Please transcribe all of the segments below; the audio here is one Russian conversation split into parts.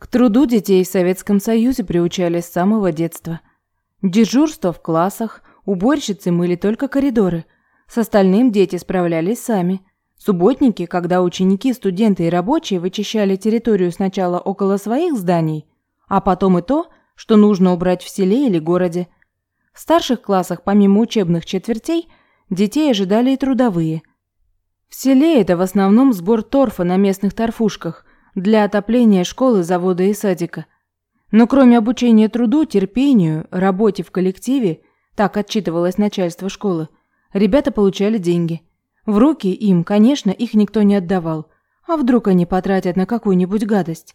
К труду детей в Советском Союзе приучали с самого детства. Дежурство в классах, уборщицы мыли только коридоры. С остальным дети справлялись сами. Субботники, когда ученики, студенты и рабочие вычищали территорию сначала около своих зданий, а потом и то, что нужно убрать в селе или городе. В старших классах, помимо учебных четвертей, детей ожидали и трудовые. В селе это в основном сбор торфа на местных торфушках для отопления школы, завода и садика. Но кроме обучения труду, терпению, работе в коллективе, так отчитывалось начальство школы, ребята получали деньги. В руки им, конечно, их никто не отдавал. А вдруг они потратят на какую-нибудь гадость?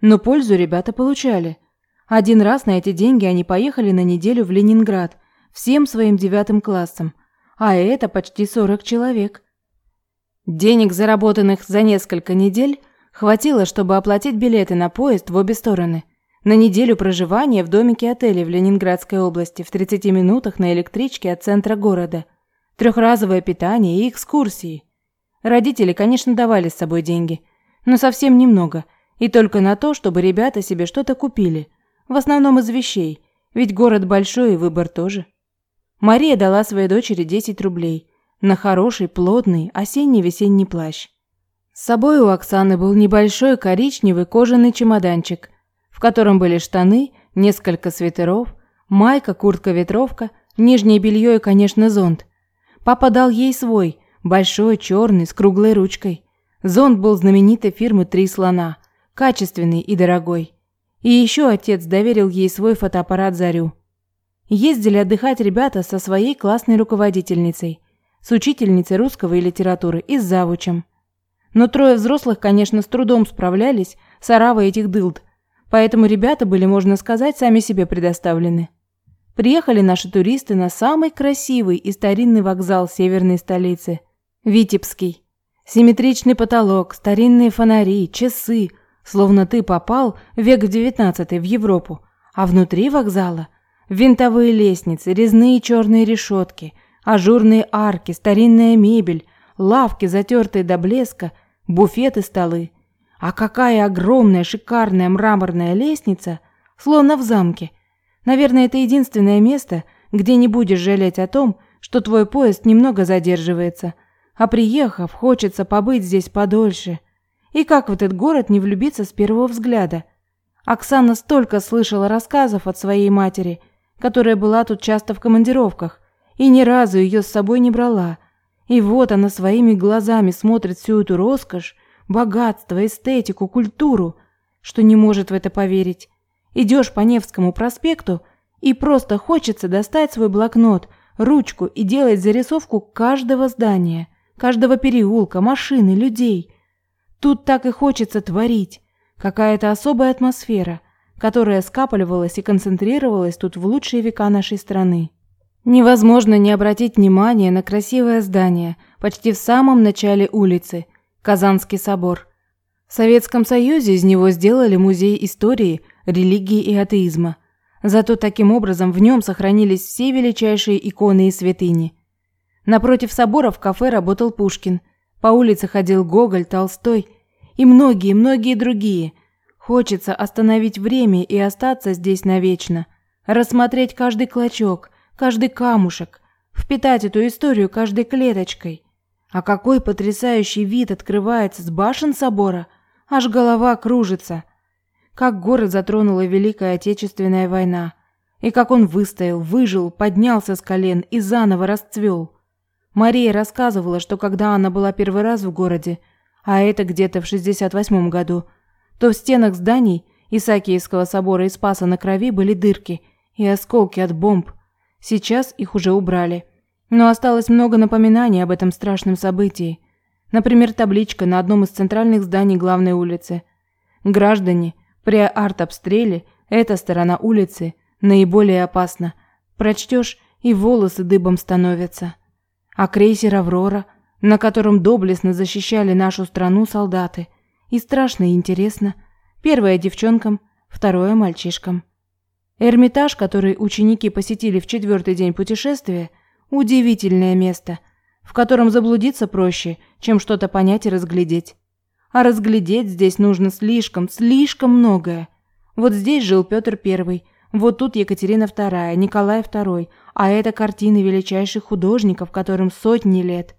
Но пользу ребята получали. Один раз на эти деньги они поехали на неделю в Ленинград всем своим девятым классом. А это почти 40 человек. Денег, заработанных за несколько недель, хватило, чтобы оплатить билеты на поезд в обе стороны. На неделю проживания в домике отеля в Ленинградской области в 30 минутах на электричке от центра города. Трехразовое питание и экскурсии. Родители, конечно, давали с собой деньги, но совсем немного, и только на то, чтобы ребята себе что-то купили. В основном из вещей, ведь город большой и выбор тоже. Мария дала своей дочери 10 рублей на хороший, плотный осенне-весенний плащ. С собой у Оксаны был небольшой коричневый кожаный чемоданчик, в котором были штаны, несколько свитеров, майка, куртка-ветровка, нижнее белье и, конечно, зонт. Папа дал ей свой, большой, черный, с круглой ручкой. Зонт был знаменитой фирмы «Три слона», качественный и дорогой. И еще отец доверил ей свой фотоаппарат «Зарю». Ездили отдыхать ребята со своей классной руководительницей, с учительницей русского и литературы и с завучем. Но трое взрослых, конечно, с трудом справлялись с оравой этих дылд, поэтому ребята были, можно сказать, сами себе предоставлены. Приехали наши туристы на самый красивый и старинный вокзал северной столицы – Витебский. Симметричный потолок, старинные фонари, часы, словно ты попал век в девятнадцатый в Европу, а внутри вокзала – винтовые лестницы, резные черные решетки – Ажурные арки, старинная мебель, лавки, затертые до блеска, буфеты, столы. А какая огромная шикарная мраморная лестница, словно в замке. Наверное, это единственное место, где не будешь жалеть о том, что твой поезд немного задерживается, а приехав, хочется побыть здесь подольше. И как в этот город не влюбиться с первого взгляда? Оксана столько слышала рассказов от своей матери, которая была тут часто в командировках, и ни разу ее с собой не брала. И вот она своими глазами смотрит всю эту роскошь, богатство, эстетику, культуру, что не может в это поверить. Идешь по Невскому проспекту и просто хочется достать свой блокнот, ручку и делать зарисовку каждого здания, каждого переулка, машины, людей. Тут так и хочется творить. Какая-то особая атмосфера, которая скапливалась и концентрировалась тут в лучшие века нашей страны. Невозможно не обратить внимания на красивое здание почти в самом начале улицы – Казанский собор. В Советском Союзе из него сделали музей истории, религии и атеизма. Зато таким образом в нем сохранились все величайшие иконы и святыни. Напротив собора в кафе работал Пушкин. По улице ходил Гоголь, Толстой и многие-многие другие. Хочется остановить время и остаться здесь навечно. Рассмотреть каждый клочок, каждый камушек, впитать эту историю каждой клеточкой. А какой потрясающий вид открывается с башен собора, аж голова кружится. Как город затронула Великая Отечественная война, и как он выстоял, выжил, поднялся с колен и заново расцвел. Мария рассказывала, что когда она была первый раз в городе, а это где-то в 68 году, то в стенах зданий Исаакиевского собора и Спаса на Крови были дырки и осколки от бомб – Сейчас их уже убрали. Но осталось много напоминаний об этом страшном событии. Например, табличка на одном из центральных зданий главной улицы. Граждане, при артобстреле эта сторона улицы наиболее опасна. Прочтешь, и волосы дыбом становятся. А крейсер «Аврора», на котором доблестно защищали нашу страну солдаты. И страшно и интересно. Первое девчонкам, второе мальчишкам. Эрмитаж, который ученики посетили в четвертый день путешествия, удивительное место, в котором заблудиться проще, чем что-то понять и разглядеть. А разглядеть здесь нужно слишком, слишком многое. Вот здесь жил Петр I, вот тут Екатерина II, Николай II, а это картины величайших художников, которым сотни лет.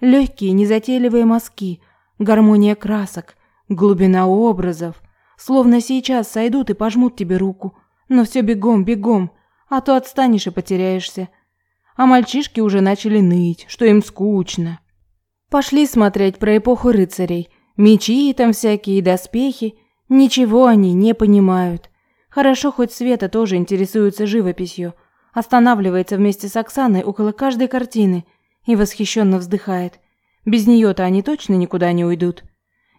Легкие, незатейливые мазки, гармония красок, глубина образов. Словно сейчас сойдут и пожмут тебе руку. Но все бегом, бегом, а то отстанешь и потеряешься. А мальчишки уже начали ныть, что им скучно. Пошли смотреть про эпоху рыцарей. Мечи там всякие, доспехи. Ничего они не понимают. Хорошо, хоть Света тоже интересуется живописью. Останавливается вместе с Оксаной около каждой картины и восхищенно вздыхает. Без нее-то они точно никуда не уйдут.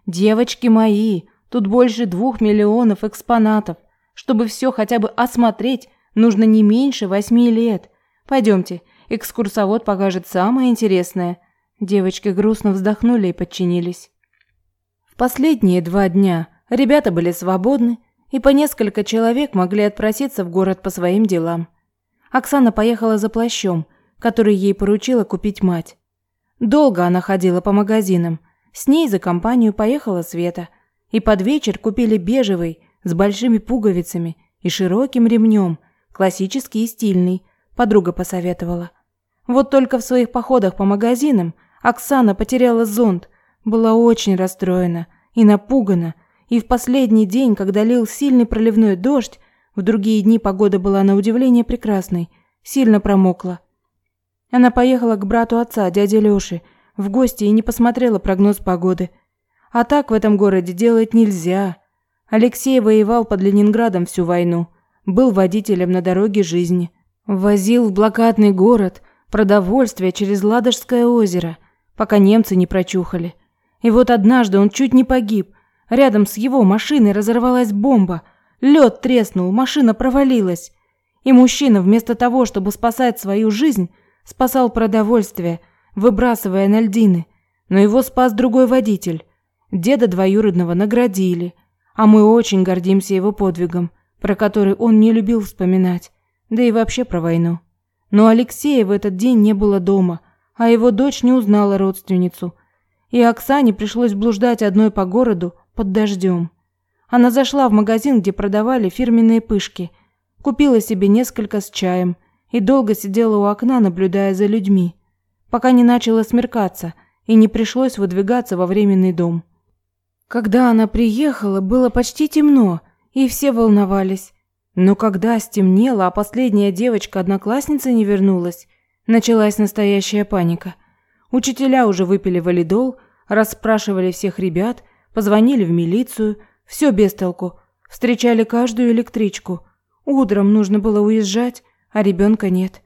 Девочки мои, тут больше двух миллионов экспонатов. Чтобы все хотя бы осмотреть, нужно не меньше восьми лет. Пойдемте, экскурсовод покажет самое интересное. Девочки грустно вздохнули и подчинились. В последние два дня ребята были свободны, и по несколько человек могли отпроситься в город по своим делам. Оксана поехала за плащом, который ей поручила купить мать. Долго она ходила по магазинам. С ней за компанию поехала Света. И под вечер купили бежевый, с большими пуговицами и широким ремнем, классический и стильный, подруга посоветовала. Вот только в своих походах по магазинам Оксана потеряла зонт, была очень расстроена и напугана, и в последний день, когда лил сильный проливной дождь, в другие дни погода была на удивление прекрасной, сильно промокла. Она поехала к брату отца, дяде Лёше, в гости и не посмотрела прогноз погоды. А так в этом городе делать нельзя. Алексей воевал под Ленинградом всю войну, был водителем на дороге жизни, возил в блокадный город продовольствие через Ладожское озеро, пока немцы не прочухали. И вот однажды он чуть не погиб, Рядом с его машиной разорвалась бомба. Лед треснул, машина провалилась. И мужчина вместо того, чтобы спасать свою жизнь, спасал продовольствие, выбрасывая на льдины. Но его спас другой водитель. Деда двоюродного наградили. А мы очень гордимся его подвигом, про который он не любил вспоминать. Да и вообще про войну. Но Алексея в этот день не было дома, а его дочь не узнала родственницу. И Оксане пришлось блуждать одной по городу, под дождем. Она зашла в магазин, где продавали фирменные пышки, купила себе несколько с чаем и долго сидела у окна, наблюдая за людьми, пока не начало смеркаться и не пришлось выдвигаться во временный дом. Когда она приехала, было почти темно, и все волновались. Но когда стемнело, а последняя девочка-одноклассница не вернулась, началась настоящая паника. Учителя уже выпили валидол, расспрашивали всех ребят Позвонили в милицию, все без толку. Встречали каждую электричку. Утром нужно было уезжать, а ребенка нет.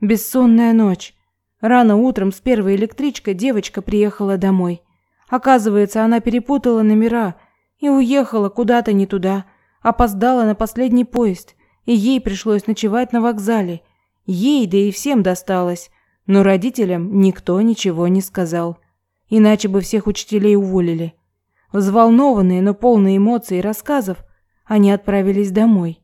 Бессонная ночь. Рано утром с первой электричкой девочка приехала домой. Оказывается, она перепутала номера и уехала куда-то не туда, опоздала на последний поезд, и ей пришлось ночевать на вокзале. Ей, да и всем досталось, но родителям никто ничего не сказал. Иначе бы всех учителей уволили. Взволнованные, но полные эмоций и рассказов, они отправились домой.